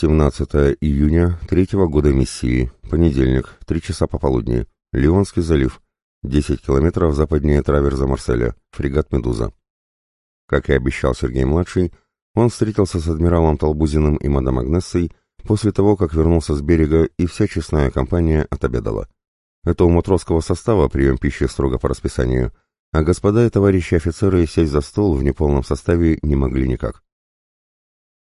17 июня третьего года миссии, понедельник, 3 часа пополудни, Лионский залив, 10 километров западнее траверза Марселя, фрегат «Медуза». Как и обещал Сергей-младший, он встретился с адмиралом Толбузиным и мадам Агнессой после того, как вернулся с берега и вся честная компания отобедала. Это у матросского состава прием пищи строго по расписанию, а господа и товарищи офицеры сесть за стол в неполном составе не могли никак.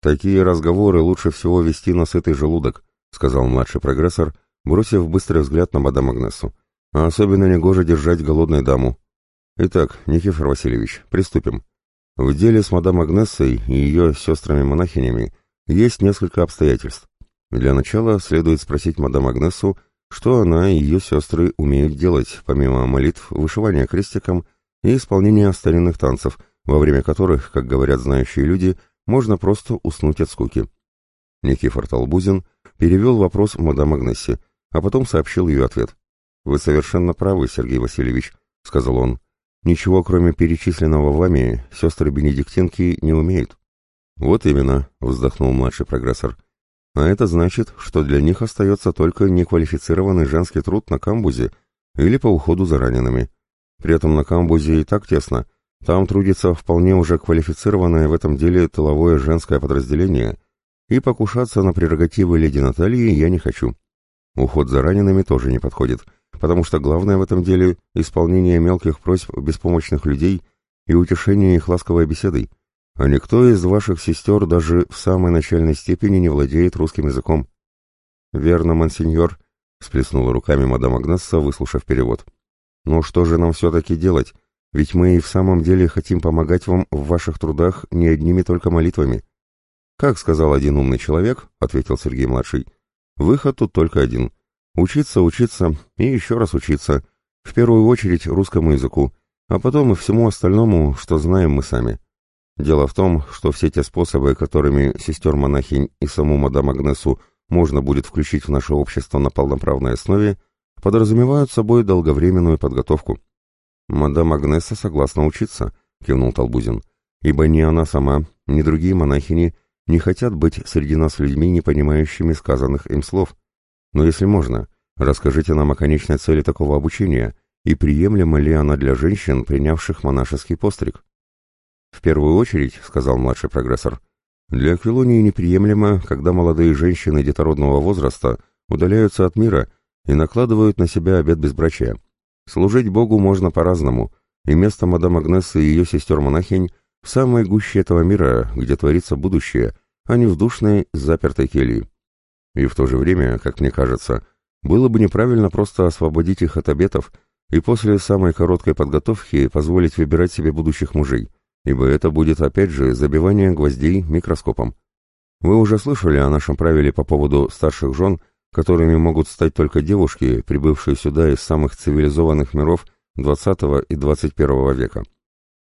«Такие разговоры лучше всего вести на сытый желудок», — сказал младший прогрессор, бросив быстрый взгляд на мадам Агнесу. «А особенно негоже держать голодную даму. Итак, Никифор Васильевич, приступим. В деле с мадам Агнессой и ее сестрами-монахинями есть несколько обстоятельств. Для начала следует спросить мадам Агнесу, что она и ее сестры умеют делать, помимо молитв, вышивания крестиком и исполнения старинных танцев, во время которых, как говорят знающие люди, — можно просто уснуть от скуки. Никифор Толбузин перевел вопрос мадам Агнессе, а потом сообщил ее ответ. «Вы совершенно правы, Сергей Васильевич», — сказал он. «Ничего, кроме перечисленного вами, сестры Бенедиктинки не умеют». «Вот именно», — вздохнул младший прогрессор. «А это значит, что для них остается только неквалифицированный женский труд на камбузе или по уходу за ранеными. При этом на камбузе и так тесно, там трудится вполне уже квалифицированное в этом деле тыловое женское подразделение, и покушаться на прерогативы леди Натальи я не хочу. Уход за ранеными тоже не подходит, потому что главное в этом деле — исполнение мелких просьб беспомощных людей и утешение их ласковой беседой, а никто из ваших сестер даже в самой начальной степени не владеет русским языком. «Верно, мансиньор», — сплеснула руками мадам Агнесса, выслушав перевод. «Но что же нам все-таки делать?» Ведь мы и в самом деле хотим помогать вам в ваших трудах не одними только молитвами. Как сказал один умный человек, ответил Сергей-младший, выход тут только один. Учиться, учиться и еще раз учиться. В первую очередь русскому языку, а потом и всему остальному, что знаем мы сами. Дело в том, что все те способы, которыми сестер-монахинь и саму мадам Агнесу можно будет включить в наше общество на полноправной основе, подразумевают собой долговременную подготовку. «Мадам Агнеса согласна учиться», — кивнул Толбузин, «ибо ни она сама, ни другие монахини не хотят быть среди нас людьми, не понимающими сказанных им слов. Но если можно, расскажите нам о конечной цели такого обучения и приемлема ли она для женщин, принявших монашеский постриг». «В первую очередь», — сказал младший прогрессор, «для Аквилонии неприемлемо, когда молодые женщины детородного возраста удаляются от мира и накладывают на себя обет безбрачия». Служить Богу можно по-разному, и место мадам Агнессы и ее сестер-монахинь в самой гуще этого мира, где творится будущее, а не в душной, запертой келье. И в то же время, как мне кажется, было бы неправильно просто освободить их от обетов и после самой короткой подготовки позволить выбирать себе будущих мужей, ибо это будет опять же забивание гвоздей микроскопом. Вы уже слышали о нашем правиле по поводу старших жен – которыми могут стать только девушки, прибывшие сюда из самых цивилизованных миров XX и XXI века.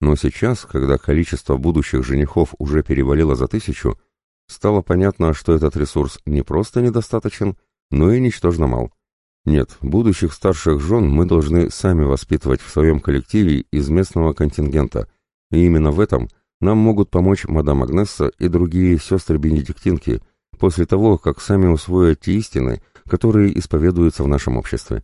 Но сейчас, когда количество будущих женихов уже перевалило за тысячу, стало понятно, что этот ресурс не просто недостаточен, но и ничтожно мал. Нет, будущих старших жен мы должны сами воспитывать в своем коллективе из местного контингента, и именно в этом нам могут помочь мадам Агнесса и другие сестры-бенедиктинки – после того, как сами усвоят те истины, которые исповедуются в нашем обществе.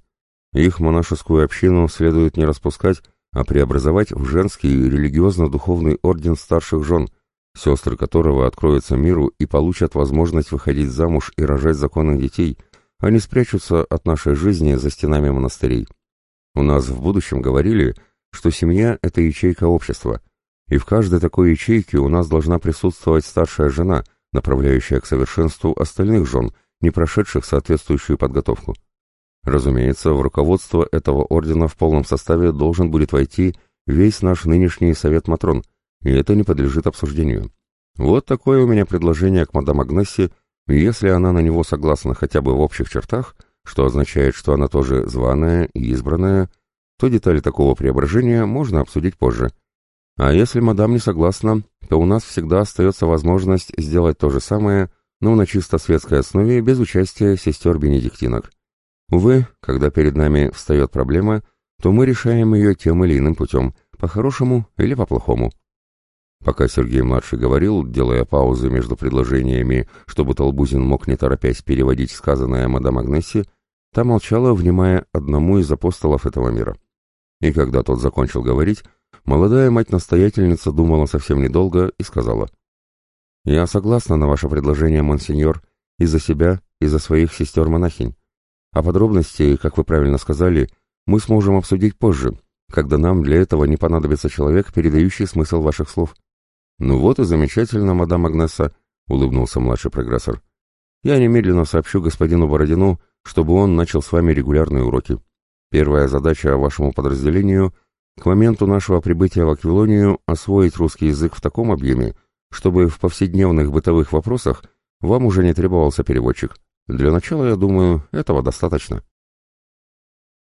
Их монашескую общину следует не распускать, а преобразовать в женский религиозно-духовный орден старших жен, сестры которого откроются миру и получат возможность выходить замуж и рожать законных детей, а не спрячутся от нашей жизни за стенами монастырей. У нас в будущем говорили, что семья – это ячейка общества, и в каждой такой ячейке у нас должна присутствовать старшая жена – направляющая к совершенству остальных жен, не прошедших соответствующую подготовку. Разумеется, в руководство этого ордена в полном составе должен будет войти весь наш нынешний совет Матрон, и это не подлежит обсуждению. Вот такое у меня предложение к мадам Агнессе, если она на него согласна хотя бы в общих чертах, что означает, что она тоже званая и избранная, то детали такого преображения можно обсудить позже. А если мадам не согласна, то у нас всегда остается возможность сделать то же самое, но на чисто светской основе без участия сестер Бенедиктинок. Увы, когда перед нами встает проблема, то мы решаем ее тем или иным путем, по-хорошему или по-плохому. Пока Сергей-младший говорил, делая паузы между предложениями, чтобы Толбузин мог не торопясь переводить сказанное мадам Агнесси, та молчала, внимая одному из апостолов этого мира. И когда тот закончил говорить, молодая мать-настоятельница думала совсем недолго и сказала, «Я согласна на ваше предложение, монсеньор, и за себя, и за своих сестер-монахинь. А подробности, как вы правильно сказали, мы сможем обсудить позже, когда нам для этого не понадобится человек, передающий смысл ваших слов». «Ну вот и замечательно, мадам Агнесса», — улыбнулся младший прогрессор. «Я немедленно сообщу господину Бородину, чтобы он начал с вами регулярные уроки. Первая задача вашему подразделению — к моменту нашего прибытия в Аквилонию освоить русский язык в таком объеме, чтобы в повседневных бытовых вопросах вам уже не требовался переводчик. Для начала, я думаю, этого достаточно».